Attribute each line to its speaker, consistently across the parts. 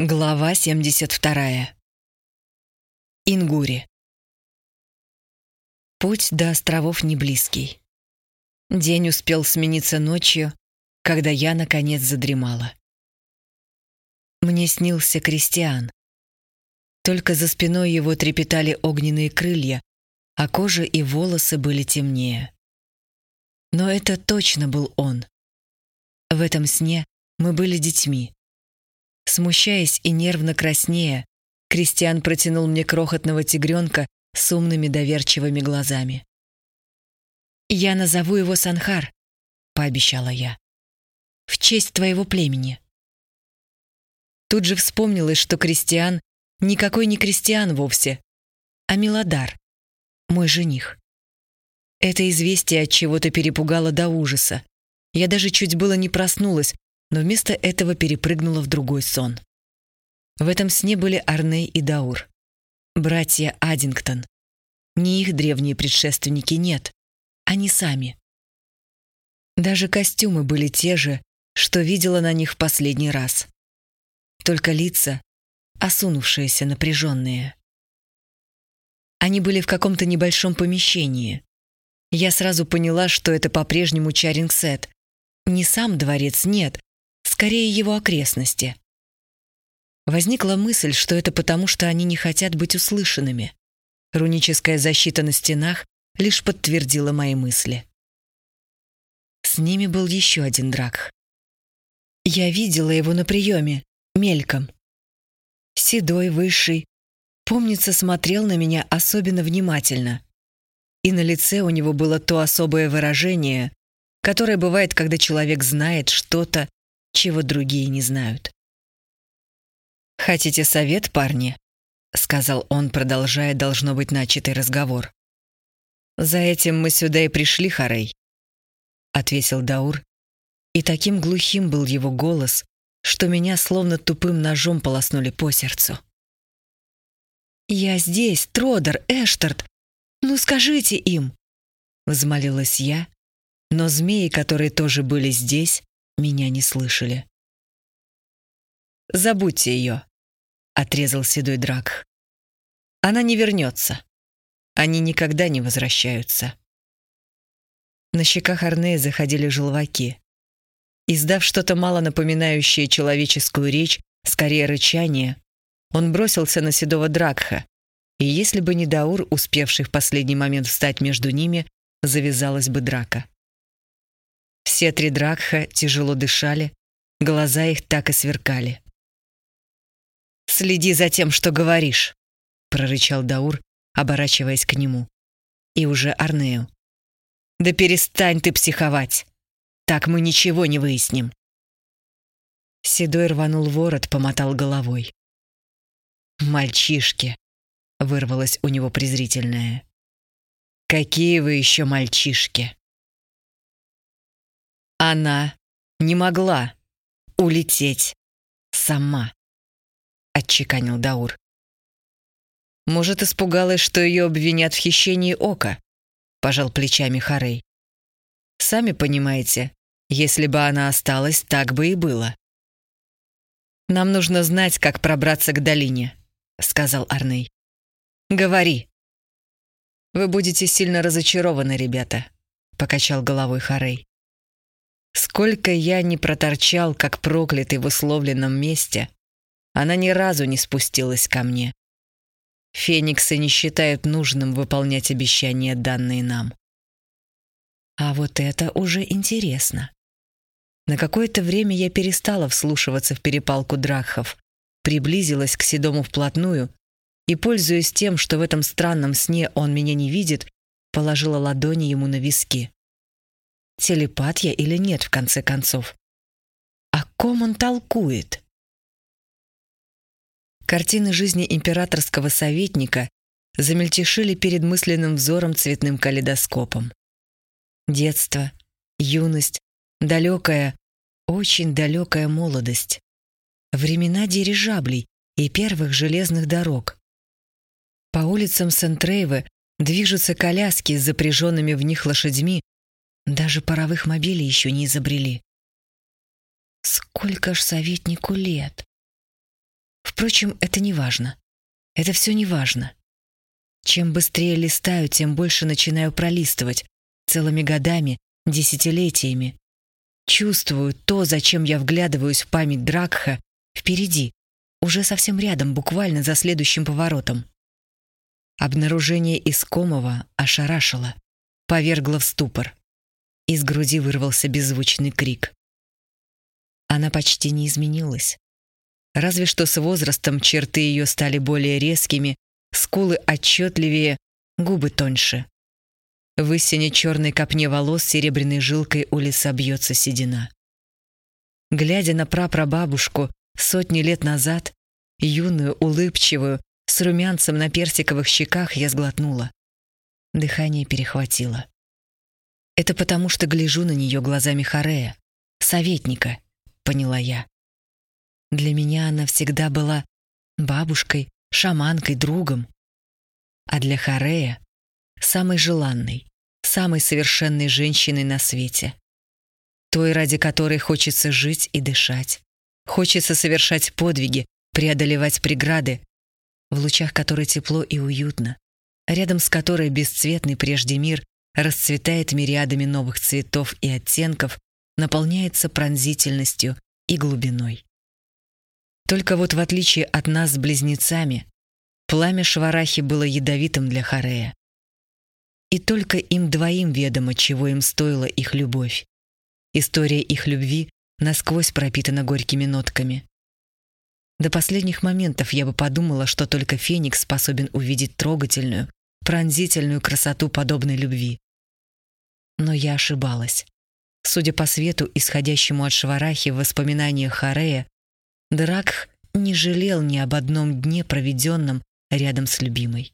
Speaker 1: Глава 72. Ингури. Путь до островов не близкий. День успел смениться ночью, когда я, наконец, задремала. Мне снился крестьян. Только за спиной его трепетали огненные крылья, а кожа и волосы были темнее. Но это точно был он. В этом сне мы были детьми. Смущаясь и нервно краснея, Кристиан протянул мне крохотного тигренка с умными доверчивыми глазами. «Я назову его Санхар», — пообещала я. «В честь твоего племени». Тут же вспомнилось, что Кристиан никакой не Кристиан вовсе, а Милодар, мой жених. Это известие от чего-то перепугало до ужаса. Я даже чуть было не проснулась, но вместо этого перепрыгнула в другой сон. В этом сне были Арней и Даур, братья Аддингтон. Не их древние предшественники, нет, они сами. Даже костюмы были те же, что видела на них в последний раз. Только лица, осунувшиеся, напряженные. Они были в каком-то небольшом помещении. Я сразу поняла, что это по-прежнему Чарингсет. Не сам дворец, нет, скорее его окрестности. Возникла мысль, что это потому, что они не хотят быть услышанными. Руническая защита на стенах лишь подтвердила мои мысли. С ними был еще один драк. Я видела его на приеме, мельком. Седой, высший, помнится, смотрел на меня особенно внимательно. И на лице у него было то особое выражение, которое бывает, когда человек знает что-то чего другие не знают. «Хотите совет, парни?» — сказал он, продолжая, должно быть, начатый разговор. «За этим мы сюда и пришли, Харей», — ответил Даур, и таким глухим был его голос, что меня словно тупым ножом полоснули по сердцу. «Я здесь, Тродер, Эштарт. Ну скажите им!» Взмолилась я, но змеи, которые тоже были здесь, меня не слышали. «Забудьте ее», — отрезал седой Драк. «Она не вернется. Они никогда не возвращаются». На щеках Арнея заходили желваки. Издав что-то мало напоминающее человеческую речь, скорее рычание, он бросился на седого Дракха, и если бы не Даур, успевший в последний момент встать между ними, завязалась бы драка. Все три Дракха тяжело дышали, глаза их так и сверкали. «Следи за тем, что говоришь», — прорычал Даур, оборачиваясь к нему. И уже Арнею. «Да перестань ты психовать! Так мы ничего не выясним!» Седой рванул ворот, помотал головой. «Мальчишки!» — вырвалось у него презрительное. «Какие вы еще мальчишки!» Она не могла улететь сама, отчеканил Даур. Может, испугалась, что ее обвинят в хищении ока, пожал плечами Харей. Сами понимаете, если бы она осталась, так бы и было. Нам нужно знать, как пробраться к долине, сказал Арней. Говори. Вы будете сильно разочарованы, ребята, покачал головой Харей. Сколько я не проторчал, как проклятый в условленном месте, она ни разу не спустилась ко мне. Фениксы не считают нужным выполнять обещания, данные нам. А вот это уже интересно. На какое-то время я перестала вслушиваться в перепалку драхов, приблизилась к Седому вплотную и, пользуясь тем, что в этом странном сне он меня не видит, положила ладони ему на виски телепат я или нет, в конце концов. О ком он толкует? Картины жизни императорского советника замельтешили перед мысленным взором цветным калейдоскопом. Детство, юность, далекая, очень далекая молодость. Времена дирижаблей и первых железных дорог. По улицам Сент-Рейве движутся коляски с запряженными в них лошадьми даже паровых мобилей еще не изобрели. Сколько ж советнику лет? Впрочем, это не важно. Это все не важно. Чем быстрее листаю, тем больше начинаю пролистывать. Целыми годами, десятилетиями. Чувствую то, зачем я вглядываюсь в память Дракха, впереди, уже совсем рядом, буквально за следующим поворотом. Обнаружение искомого ошарашило, повергло в ступор. Из груди вырвался беззвучный крик. Она почти не изменилась. Разве что с возрастом черты ее стали более резкими, скулы отчетливее, губы тоньше. В истине черной копне волос серебряной жилкой у леса бьется седина. Глядя на прапрабабушку сотни лет назад, юную, улыбчивую, с румянцем на персиковых щеках я сглотнула. Дыхание перехватило. Это потому, что гляжу на нее глазами Харея, советника, поняла я. Для меня она всегда была бабушкой, шаманкой, другом. А для Харея — самой желанной, самой совершенной женщиной на свете. Той, ради которой хочется жить и дышать. Хочется совершать подвиги, преодолевать преграды, в лучах которой тепло и уютно, рядом с которой бесцветный прежде мир расцветает мириадами новых цветов и оттенков, наполняется пронзительностью и глубиной. Только вот в отличие от нас с близнецами, пламя Шварахи было ядовитым для Харея. И только им двоим ведомо, чего им стоила их любовь. История их любви насквозь пропитана горькими нотками. До последних моментов я бы подумала, что только Феникс способен увидеть трогательную, пронзительную красоту подобной любви. Но я ошибалась. Судя по свету, исходящему от Шварахи в воспоминаниях Харея, Дракх не жалел ни об одном дне, проведенном рядом с любимой.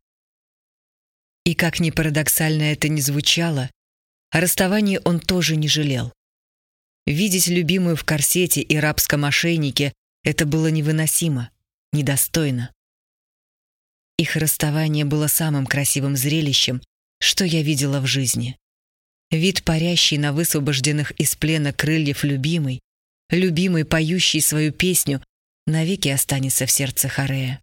Speaker 1: И как ни парадоксально это ни звучало, о расставании он тоже не жалел. Видеть любимую в корсете и рабском ошейнике это было невыносимо, недостойно. Их расставание было самым красивым зрелищем, что я видела в жизни. Вид парящий на высвобожденных из плена крыльев любимый, любимый, поющий свою песню, навеки останется в сердце Харея.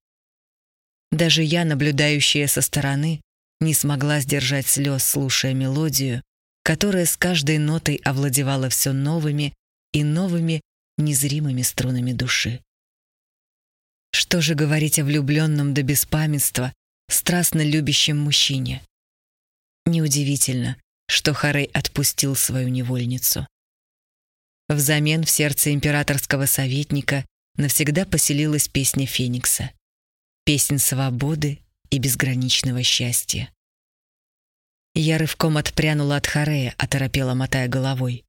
Speaker 1: Даже я, наблюдающая со стороны, не смогла сдержать слез, слушая мелодию, которая с каждой нотой овладевала все новыми и новыми незримыми струнами души. Что же говорить о влюбленном до беспамятства, страстно любящем мужчине? Неудивительно, что Харей отпустил свою невольницу. Взамен в сердце императорского советника навсегда поселилась песня Феникса. Песнь свободы и безграничного счастья. Я рывком отпрянула от Харея, оторопела, мотая головой.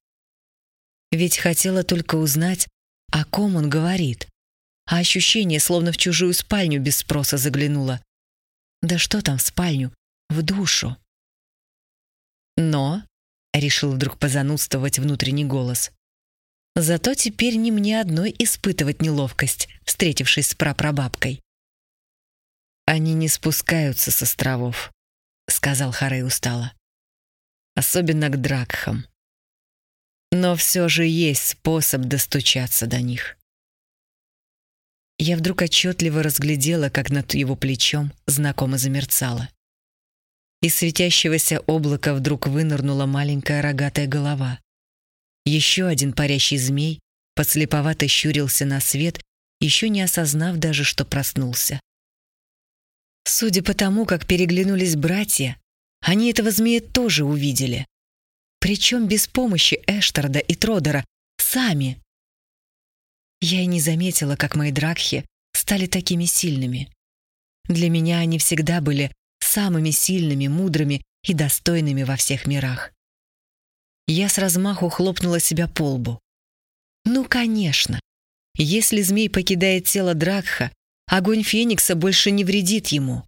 Speaker 1: Ведь хотела только узнать, о ком он говорит. А ощущение, словно в чужую спальню без спроса заглянула. Да что там в спальню? В душу. Но, — решил вдруг позанудствовать внутренний голос, зато теперь не мне одной испытывать неловкость, встретившись с прапрабабкой. «Они не спускаются с островов», — сказал Харей устало. «Особенно к Дракхам. Но все же есть способ достучаться до них. Я вдруг отчетливо разглядела, как над его плечом знакомо замерцало. Из светящегося облака вдруг вынырнула маленькая рогатая голова. Еще один парящий змей подслеповато щурился на свет, еще не осознав даже, что проснулся. Судя по тому, как переглянулись братья, они этого змея тоже увидели. Причем без помощи Эштарда и Тродера, сами. Я и не заметила, как мои дракхи стали такими сильными. Для меня они всегда были самыми сильными, мудрыми и достойными во всех мирах. Я с размаху хлопнула себя по лбу. Ну, конечно. Если змей покидает тело Дракха, огонь Феникса больше не вредит ему.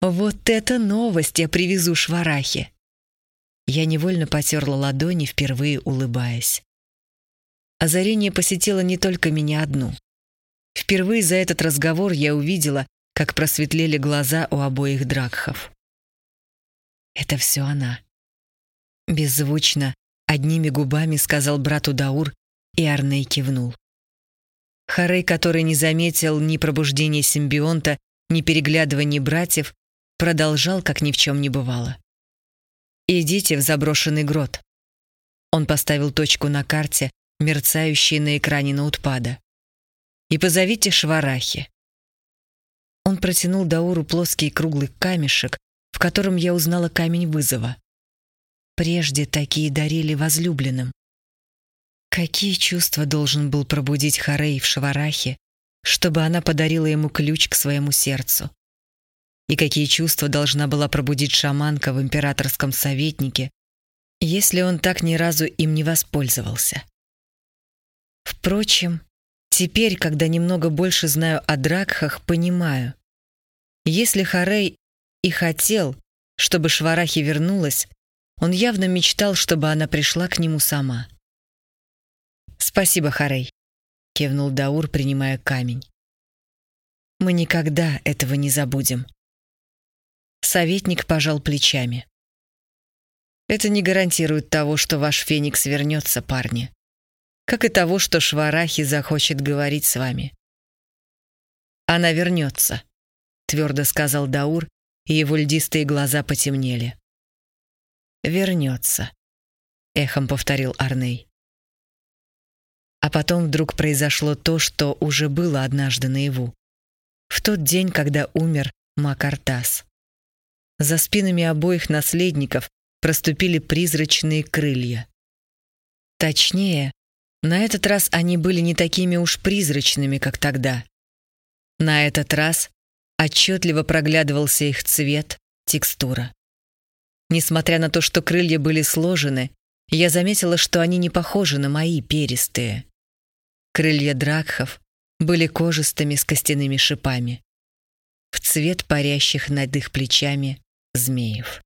Speaker 1: Вот это новость я привезу Шварахе. Я невольно потерла ладони, впервые улыбаясь. Озарение посетило не только меня одну. Впервые за этот разговор я увидела, как просветлели глаза у обоих дракхов. «Это все она». Беззвучно, одними губами сказал брату Даур, и Арней кивнул. Харей, который не заметил ни пробуждения симбионта, ни переглядывания братьев, продолжал, как ни в чем не бывало. «Идите в заброшенный грот». Он поставил точку на карте, мерцающей на экране ноутпада. «И позовите Шварахи». Он протянул Дауру плоский круглый камешек, в котором я узнала камень вызова. Прежде такие дарили возлюбленным. Какие чувства должен был пробудить Харей в Шварахе, чтобы она подарила ему ключ к своему сердцу? И какие чувства должна была пробудить шаманка в императорском советнике, если он так ни разу им не воспользовался? Впрочем, теперь, когда немного больше знаю о Дракхах, понимаю. Если Харей и хотел, чтобы Шварахи вернулась, он явно мечтал, чтобы она пришла к нему сама. «Спасибо, Харей», — кивнул Даур, принимая камень. «Мы никогда этого не забудем». Советник пожал плечами. «Это не гарантирует того, что ваш Феникс вернется, парни. Как и того, что Шварахи захочет говорить с вами». «Она вернется», — твердо сказал Даур, и его льдистые глаза потемнели. «Вернется», — эхом повторил Арней. А потом вдруг произошло то, что уже было однажды наяву. В тот день, когда умер Макартас. За спинами обоих наследников проступили призрачные крылья. Точнее, на этот раз они были не такими уж призрачными, как тогда. На этот раз отчетливо проглядывался их цвет, текстура. Несмотря на то, что крылья были сложены, я заметила, что они не похожи на мои перистые. Крылья дракхов были кожистыми с костяными шипами, в цвет парящих над их плечами змеев.